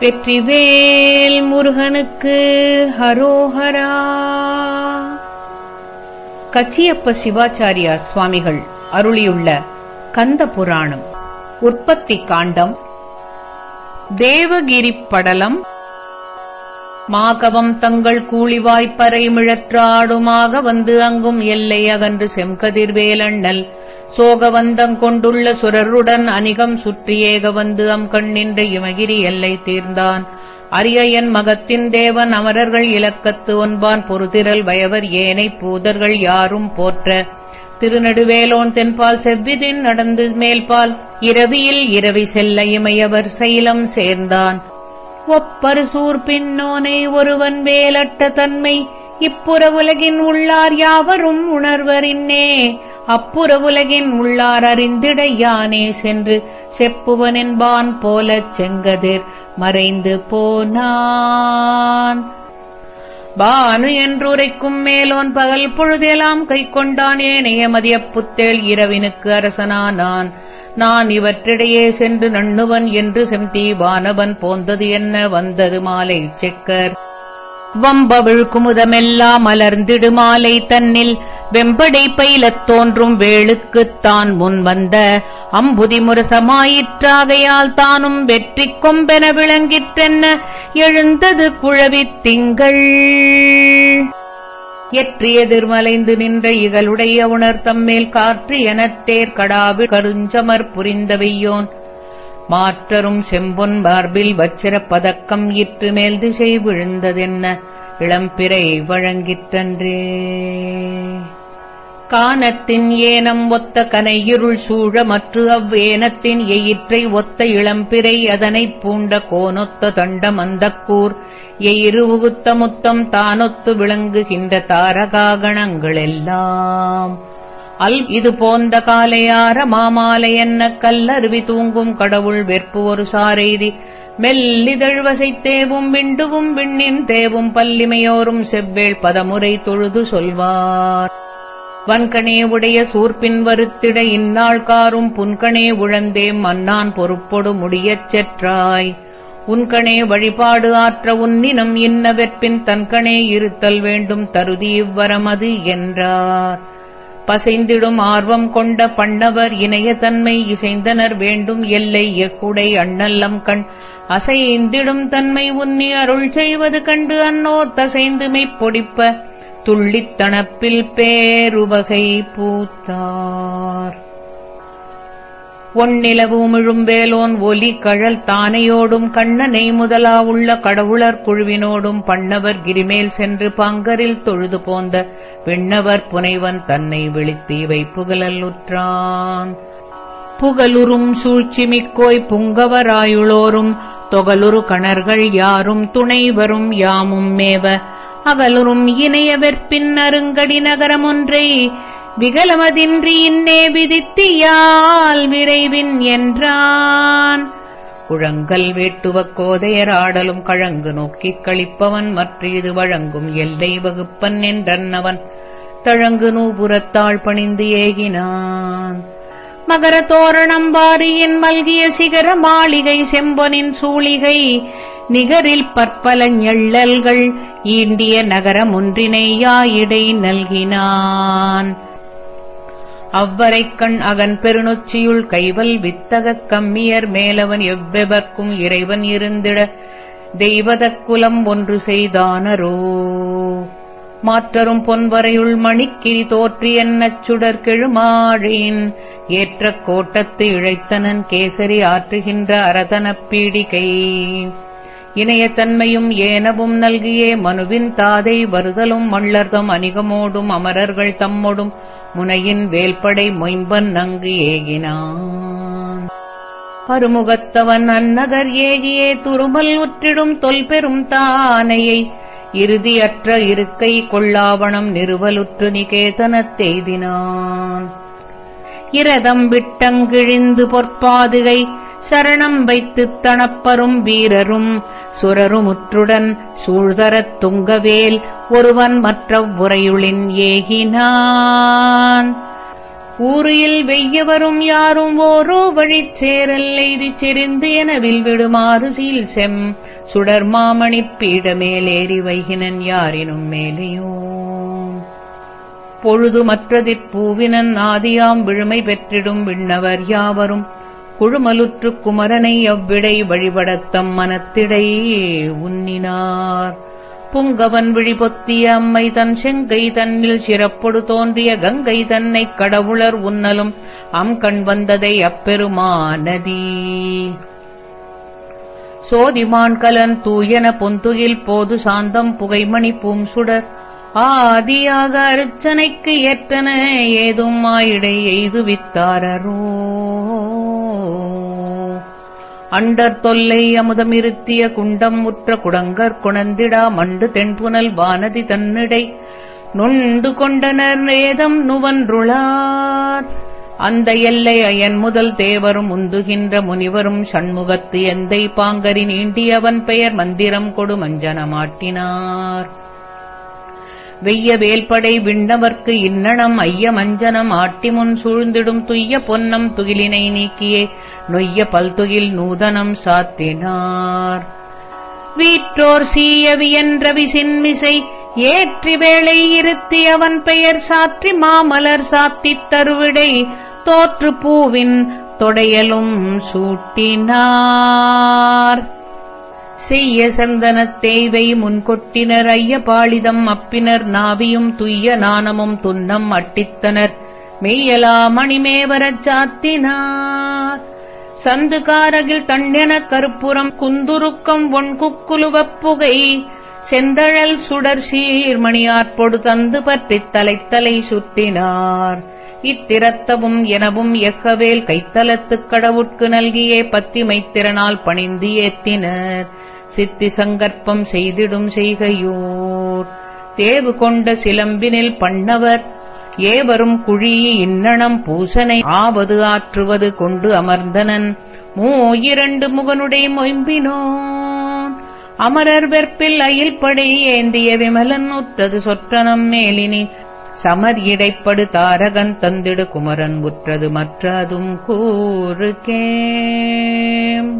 வெற்றிவேல் முருகனுக்கு ஹரோஹரா. கச்சியப்ப சிவாச்சாரியா சுவாமிகள் அருளியுள்ள கந்த புராணம் உற்பத்தி காண்டம் தேவகிரிப் படலம். மாகவம் தங்கள் கூலிவாய்ப்பறை மிழற்றாடுமாக வந்து அங்கும் எல்லை அகன்று செம்கதிர்வேலண்ணல் சோகவந்தங் கொண்டுள்ள சுரருடன் அணிகம் சுற்றியேக வந்து அம் கண்ணின்ற இமகிரி எல்லை தீர்ந்தான். அரிய என் மகத்தின் தேவன் அமரர்கள் இலக்கத்து ஒன்பான் பொறுதிரல் வயவர் ஏனை பூதர்கள் யாரும் போற்ற. திருநடுவேலோன் தென்பால் செவ்விதின் நடந்து மேல்பால் இரவியில் இரவி செல்ல இமையவர் சைலம் சேர்ந்தான். ஒப்பரு சூர் பின்னோனை ஒருவன் வேலட்ட தன்மை இப்புற உலகின் உள்ளார் யாவரும் உணர்வரின்னே அப்புற உலகின் உள்ளார் அறிந்திட யானே சென்று செப்புவனென்பான் போலச் செங்கதிர் மறைந்து போனான். பானு என்றுரைக்கும் மேலோன் பகல் பொழுதெல்லாம் கை கொண்டான் ஏனைய புத்தேள் இரவினுக்கு அரசனானான். நான் இவற்றிடையே சென்று நண்ணுவன் என்று செம்தி வானவன் போந்தது என்ன வந்தது மாலை செக்கர். வம்பவிழ் குமுதமெல்லாம் மலர்ந்திடு மாலை தன்னில் வெம்படை பயிலத் தோன்றும் வேளுக்குத் தான் முன் வந்த அம்புதி முரசமாயிற்றாகையால் தானும் வெற்றி கொம்பென விளங்கிற்றென்ன எழுந்தது குழவித் திங்கள். எற்றி எதிர்மலைந்து நின்ற இகலுடைய உணர் தம்மேல் காற்று எனத் தேர் கருஞ்சமர் புரிந்த வெய்யோன். மாற்றரும் செம்பொன் மார்பில் வச்சிரப் பதக்கம் இற்று மேல் திசை விழுந்ததென்ன? இளம்பிறை வழங்கிற்றன்றே. கானத்தின் ஏனம் ஒத்த கனையிருள் சூழ மற்று அவ்வேனத்தின் எயிற்றை ஒத்த இளம்பிறை அதனைப் பூண்ட கோனொத்த தண்டம் அந்தக்கூர் எயிறு உகுத்த முத்தம் தானொத்து விளங்குகின்ற தாரகாகணங்களெல்லாம். அல் இது போந்த காலையார மாமாலை என்ன கல்லருவி தூங்கும் கடவுள் வெற்பு ஒரு சாரைதி மெல்லிதழ்வசை தேவும் விண்டுவும் விண்ணின் தேவும் பல்லிமையோரும் செவ்வேள் பதமுறை தொழுது சொல்வார். வன்கணே உடைய சூர்பின் வருத்திட இந்நாள் காரும் புன்கணே உழந்தேம் மன்னான் பொறுப்பொடு முடியச் செற்றாய். உன்கணே வழிபாடு ஆற்ற உன்னினம் இன்னவெற்பின் தன்கணே இருத்தல் வேண்டும் தருதி இவ்வரமது என்றார். பசைந்திடும் ஆர்வம் கொண்ட பண்ணவர் இணையதன்மை இசைந்தனர் வேண்டும் எல்லை எக்குடை அண்ணல்லம் கண். அசைந்திடும் தன்மை உன்னி அருள் செய்வது கண்டு அன்னோர் தசைந்து மெய்ப்பொடிப்ப துள்ளித் தணப்பில் பேருவகை பூத்தார். ஒன்னிலவு வேலோன் ஒலி கழல் தானையோடும் கண்ணனை முதலா உள்ள கடவுளர் குழுவினோடும் பண்ணவர் கிரிமேல் சென்று பங்கரில் தொழுது போந்த விண்ணவர் புனைவன் தன்னை விழித்தீவை புகழலுற்றான் புகலுறும் சூழ்ச்சிமிக்கோய் புங்கவராயுளோரும் தொகலுறு கணர்கள் யாரும் துணைவரும் யாமும் மேவ அவலுறும் இணைய அருங்கடி நகரமொன்றை விகலமதின்றி இன்னே விதித்தியால் விரைவின் என்றான். குழங்கல் வேட்டுவக் கோதையர் ஆடலும் கழங்கு நோக்கிக் கழிப்பவன் மற்ற இது வழங்கும் எல்லை வகுப்பன் என்றன்னவன் தழங்கு நூபுறத்தாள் பணிந்து ஏகினான். மகர தோரணம் வாரியின் மல்கிய சிகர மாளிகை செம்பொனின் சூளிகை. நிகரில் பற்பல எள்ளல்கள் ஈண்டிய நகரம் ஒன்றினை யாயிடை நல்கினான். அவ்வரைக்கண் அகன் பெருநொச்சியுள் கைவல் வித்தகக் கம்மியர் மேலவன் எவ்வெவர்க்கும் இறைவன் இருந்திட. தெய்வதக் குலம் ஒன்று செய்தானரோ. மாற்றரும் பொன்வரையுள் மணிக்கிரி தோற்றி என்னச் சுடர் கெழுமாழின். ஏற்ற கோட்டத்து இழைத்தனன் கேசரி ஆற்றுகின்ற அரதனப் பீடிகை. இணையத்தன்மையும் ஏனவும் நல்கியே மனுவின் தாதை வருதலும் மள்ளர்தம் அணிகமோடும் அமரர்கள் தம்மோடும் முனையின் வேல்படை மொயம்பன் நங்கு ஏகினான். அருமுகத்தவன் அந்நகர் ஏகியே துருமல் உற்றிடும் தொல்பெரும் தானையை இறுதியற்ற இருக்கை கொள்ளாவணம் நிறுவலுற்று நிகேதனத் தெய்தினான். இரதம் விட்டங்கிழிந்து பொற்பாதுகை சரணம் வைத்துத் தணப்பரும் வீரரும் சுரருமுற்றுடன் சூழ்தரத் துங்கவேல் ஒருவன் மற்ற உரையுளின் ஏகினான். ஊரில் வெய்யவரும் யாரும் ஓரோ வழிச் சேரல் எய்திச் செறிந்து எனவில் விடுமாறு சீல் செம் சுடர் மாமணிப் பீட மேலேறி வைகினன் யாரினும் மேலேயோ? பொழுது மற்றதிற் பூவினன் ஆதியாம் விழுமை பெற்றிடும் விண்ணவர் யாவரும்? குழுமலுற்று குமரனை அவ்விடை வழிபடத்தம் மனத்திடை உன்னினார் புங்கவன் விழிபொத்திய அம்மை தன் செங்கை தன்னில் சிறப்பொடு தோன்றிய கங்கை தன்னைக் கடவுளர் உன்னலும் அம் கண் வந்ததை அப்பெருமானதீ. சோதிமான் கலன் தூயன பொந்துகில் போது சாந்தம் புகைமணி பூம் சுடர் ஆதியாக அர்ச்சனைக்கு ஏற்றன ஏதும் ஆயிடை எய்துவித்தாரரோ? அண்டர் தொல்லை அமுதமிருத்திய குண்டம் முற்ற குடங்கர் குணந்திடா மண்டு தென்புனல் வானதி தன்னிடை நொண்டு கொண்டனர் ஏதம் நுவன்றுளார். அந்த எல்லை அயன் முதல் தேவரும் உந்துகின்ற முனிவரும் சண்முகத்து எந்தை பாங்கரி நீண்டியவன் பெயர் மந்திரம் கொடு மஞ்சனமாட்டினார் வெய்ய வேல்படை விண்ணவர்க்கு இன்னணம் ஐய மஞ்சனம் ஆட்டிமுன் சூழ்ந்திடும் துய்ய பொன்னம் துகிலினை நீக்கியே நொய்ய பல்துகில் நூதனம் சாத்தினார். வீற்றோர் சீயவியன்றவி சின்மிசை ஏற்றி வேளை இருத்தி அவன் பெயர் சாற்றி மாமலர் சாத்தித் தருவிடை தோற்று பூவின் தொடையலும் சூட்டினார். செய்ய சந்தனத்தேவை முன்கொட்டினர் ஐய பாளிதம் அப்பினர் நாவியும் துய்ய நாணமும் துன்னம் அட்டித்தனர். மெய்யலா மணிமேவரச் சாத்தினார். சந்து காரகில் தண்ணெனக் கருப்புறம் குந்துருக்கம் ஒண்குக்குலுவப் புகை. செந்தழல் சுடர் சீர்மணியாற்பொடு தந்து பற்றித் தலைத்தலை சுற்றினார் இத்திரத்தவும் எனவும் எக்கவேல் கைத்தலத்துக் கடவுட்கு நல்கியே பத்திமைத்திறனால் பணிந்து ஏத்தினர். சித்தி சங்கற்பம் செய்திடும் செய்கையோர். தேவு கொண்ட சிலம்பினில் பண்ணவர் ஏவரும் குழி இன்னணம் பூசனை ஆவது ஆற்றுவது கொண்டு அமர்ந்தனன். மூ இரண்டு முகனுடைய மொயம்பினோன். அமரர் வெற்பில் அயில் படை ஏந்திய விமலன் உற்றது சொற்றனம் மேலினி. சமர் இடைப்படு தாரகன் தந்திடு குமரன் உற்றது மற்றதும் கூறுகேம்.